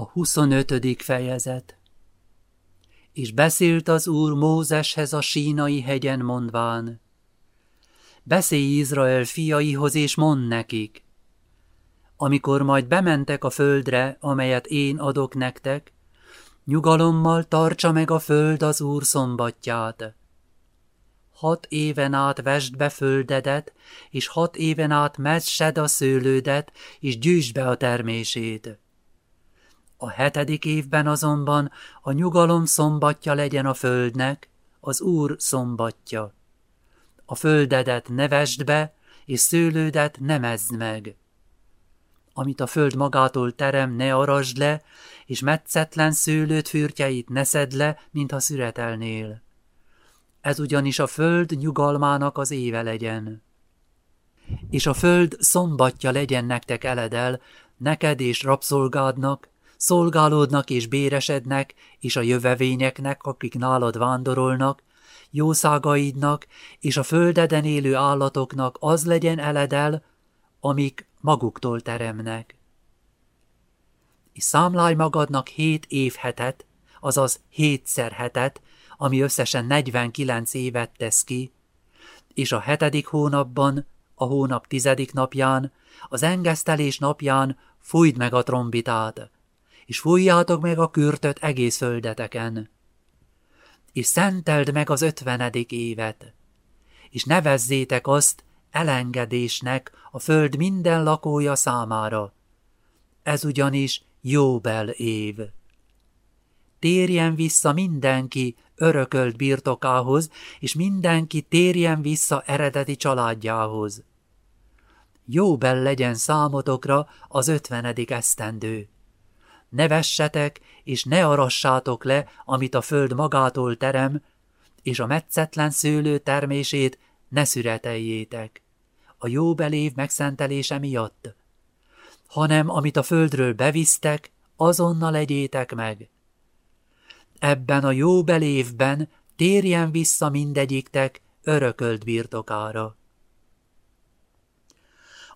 A 25. fejezet És beszélt az Úr Mózeshez a sínai hegyen mondván, Beszélj Izrael fiaihoz, és mond nekik, amikor majd bementek a földre, amelyet én adok nektek, nyugalommal tartsa meg a föld az Úr szombatját. Hat éven át vesd be földedet, és hat éven át messed a szőlődet, és gyűjtsd be a termését a hetedik évben azonban a nyugalom szombatja legyen a földnek, az Úr szombatja. A földedet nevesd be, és szőlődet nemezd meg. Amit a föld magától terem, ne arasd le, és metszetlen szőlőt fürtjeit ne szedd le, mintha szüretelnél. Ez ugyanis a föld nyugalmának az éve legyen. És a föld szombatja legyen nektek eledel, neked és rabszolgádnak, szolgálódnak és béresednek, és a jövevényeknek, akik nálad vándorolnak, jószágaidnak és a földeden élő állatoknak az legyen eledel, amik maguktól teremnek. És számlálj magadnak hét évhetet, azaz hétszer hetet, ami összesen 49 évet tesz ki, és a hetedik hónapban, a hónap tizedik napján, az engesztelés napján fújd meg a trombitát, és fújjátok meg a kürtöt egész földeteken. És szenteld meg az ötvenedik évet, és nevezzétek azt elengedésnek a föld minden lakója számára. Ez ugyanis Jóbel év. Térjen vissza mindenki örökölt birtokához, és mindenki térjen vissza eredeti családjához. Jóbel legyen számotokra az ötvenedik esztendő ne vessetek, és ne arassátok le, amit a föld magától terem, és a metszetlen szőlő termését ne szüreteljétek, a jó belév megszentelése miatt, hanem amit a földről bevisztek, azonnal egyétek meg. Ebben a jó belévben térjen vissza mindegyiktek örökölt birtokára.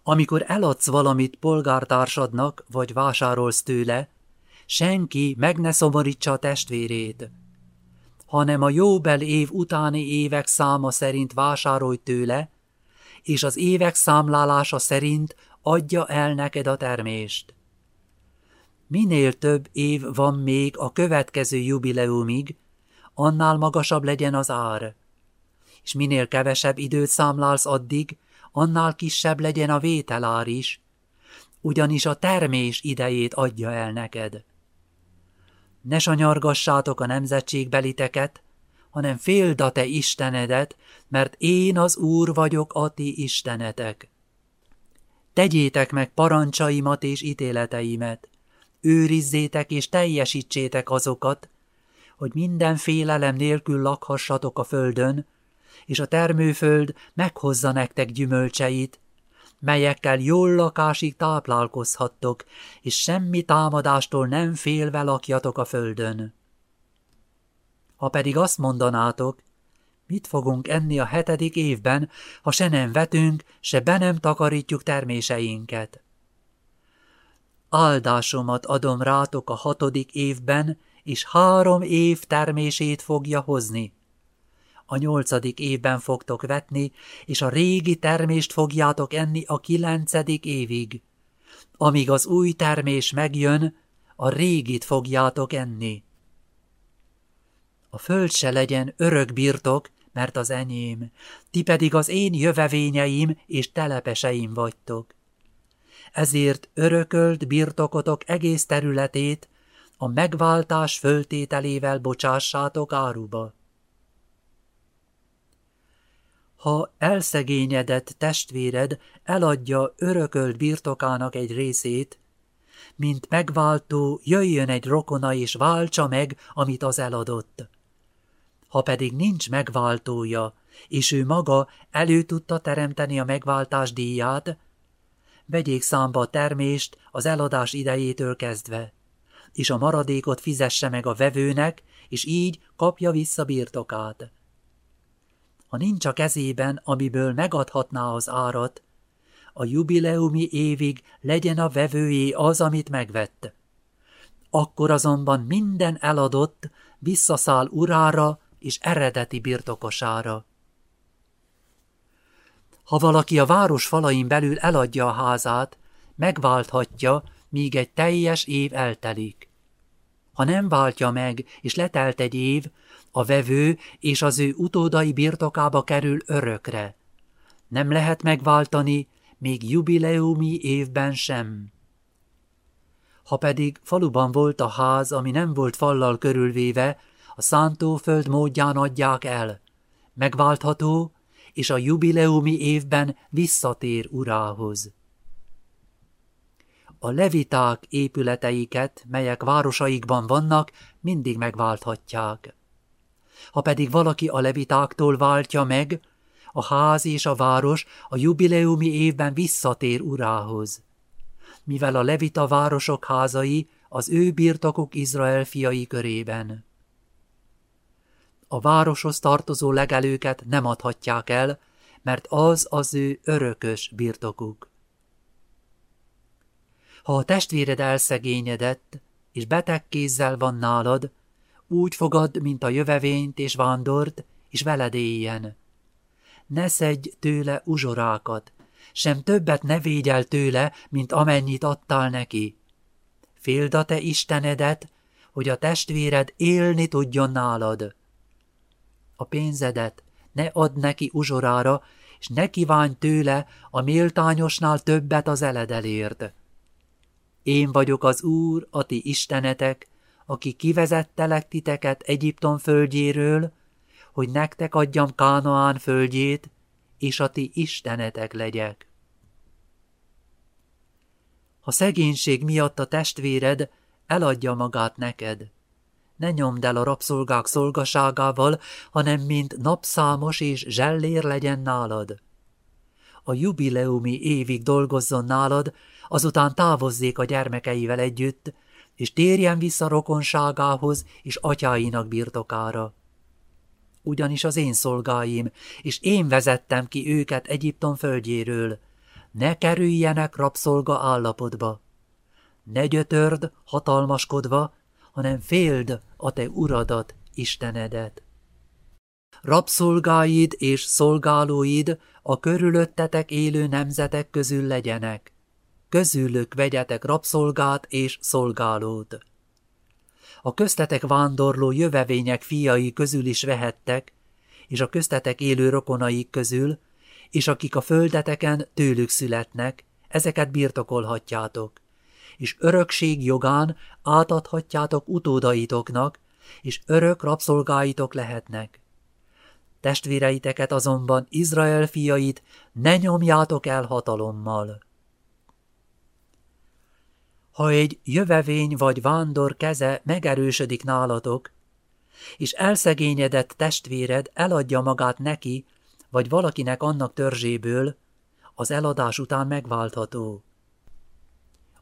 Amikor eladsz valamit polgártársadnak, vagy vásárolsz tőle, senki meg ne szomorítsa a testvérét, hanem a jóbel év utáni évek száma szerint vásárolj tőle, és az évek számlálása szerint adja el neked a termést. Minél több év van még a következő jubileumig, annál magasabb legyen az ár. És minél kevesebb időt számlálsz addig, annál kisebb legyen a vételár is, ugyanis a termés idejét adja el neked ne sanyargassátok a nemzetségbeliteket, hanem féld a te Istenedet, mert én az Úr vagyok a ti Istenetek. Tegyétek meg parancsaimat és ítéleteimet, őrizzétek és teljesítsétek azokat, hogy minden félelem nélkül lakhassatok a földön, és a termőföld meghozza nektek gyümölcseit, melyekkel jól lakásig táplálkozhattok, és semmi támadástól nem félve lakjatok a földön. Ha pedig azt mondanátok, mit fogunk enni a hetedik évben, ha se nem vetünk, se be nem takarítjuk terméseinket? Áldásomat adom rátok a hatodik évben, és három év termését fogja hozni a nyolcadik évben fogtok vetni, és a régi termést fogjátok enni a kilencedik évig. Amíg az új termés megjön, a régit fogjátok enni. A föld se legyen örök birtok, mert az enyém, ti pedig az én jövevényeim és telepeseim vagytok. Ezért örökölt birtokotok egész területét a megváltás föltételével bocsássátok áruba. Ha elszegényedett testvéred eladja örökölt birtokának egy részét, mint megváltó jöjjön egy rokona és váltsa meg, amit az eladott. Ha pedig nincs megváltója, és ő maga elő tudta teremteni a megváltás díját, vegyék számba a termést az eladás idejétől kezdve, és a maradékot fizesse meg a vevőnek, és így kapja vissza birtokát ha nincs a kezében, amiből megadhatná az árat, a jubileumi évig legyen a vevőjé az, amit megvett. akkor azonban minden eladott visszaszáll urára és eredeti birtokosára. Ha valaki a város falain belül eladja a házát, megválthatja, míg egy teljes év eltelik. Ha nem váltja meg, és letelt egy év, a vevő és az ő utódai birtokába kerül örökre. Nem lehet megváltani, még jubileumi évben sem. Ha pedig faluban volt a ház, ami nem volt fallal körülvéve, a szántóföld módján adják el. Megváltható, és a jubileumi évben visszatér urához. A leviták épületeiket, melyek városaikban vannak, mindig megválthatják. Ha pedig valaki a levitáktól váltja meg, a ház és a város a jubileumi évben visszatér urához. Mivel a levita városok házai az ő birtokok Izrael fiai körében. A városhoz tartozó legelőket nem adhatják el, mert az az ő örökös birtokuk. Ha a testvéred elszegényedett, és beteg kézzel van nálad, úgy fogad, mint a jövevényt és vándort, és veled éljen. Ne szedj tőle uzsorákat, sem többet ne védj tőle, mint amennyit adtál neki. Féld a te Istenedet, hogy a testvéred élni tudjon nálad. A pénzedet ne add neki uzsorára, és ne kívánj tőle a méltányosnál többet az eledelért. Én vagyok az Úr, a ti istenetek, aki kivezettelek titeket Egyiptom földjéről, hogy nektek adjam Kánaán földjét, és a ti istenetek legyek. Ha szegénység miatt a testvéred eladja magát neked, ne nyomd el a rabszolgák szolgaságával, hanem mint napszámos és zsellér legyen nálad. A jubileumi évig dolgozzon nálad, azután távozzék a gyermekeivel együtt, és térjen vissza rokonságához és atyáinak birtokára. Ugyanis az én szolgáim, és én vezettem ki őket Egyiptom földjéről, ne kerüljenek rabszolga állapotba. Ne gyötörd, hatalmaskodva, hanem féld a te uradat, Istenedet. Rabszolgáid és szolgálóid a körülöttetek élő nemzetek közül legyenek. Közülük vegyetek rabszolgát és szolgálót. A köztetek vándorló jövevények fiai közül is vehettek, és a köztetek élő rokonaik közül, és akik a földeteken tőlük születnek, ezeket birtokolhatjátok és örökség jogán átadhatjátok utódaitoknak, és örök rabszolgáitok lehetnek. Testvéreiteket azonban, Izrael fiait, ne nyomjátok el hatalommal. Ha egy jövevény vagy vándor keze megerősödik nálatok, és elszegényedett testvéred eladja magát neki, vagy valakinek annak törzséből, az eladás után megváltható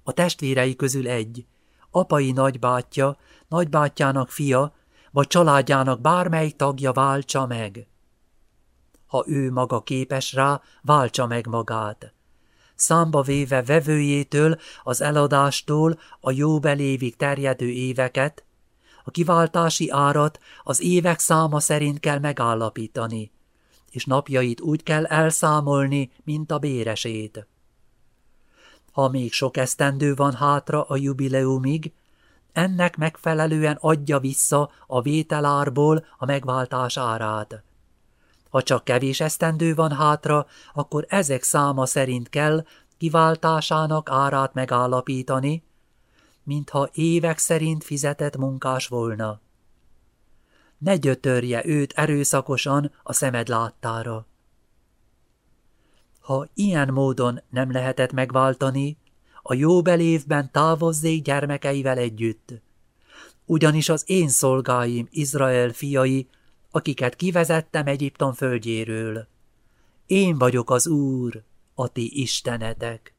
a testvérei közül egy, apai nagybátyja, nagybátyjának fia, vagy családjának bármely tagja váltsa meg. Ha ő maga képes rá, váltsa meg magát. Számba véve vevőjétől, az eladástól a jóbelévig terjedő éveket, a kiváltási árat az évek száma szerint kell megállapítani, és napjait úgy kell elszámolni, mint a béresét. Ha még sok esztendő van hátra a jubileumig, ennek megfelelően adja vissza a vételárból a megváltás árát. Ha csak kevés esztendő van hátra, akkor ezek száma szerint kell kiváltásának árát megállapítani, mintha évek szerint fizetett munkás volna. Ne gyötörje őt erőszakosan a szemed láttára. Ha ilyen módon nem lehetett megváltani, a jóbelévben távozzék gyermekeivel együtt. Ugyanis az én szolgáim, Izrael fiai, akiket kivezettem Egyiptom földjéről. Én vagyok az Úr, a ti istenetek.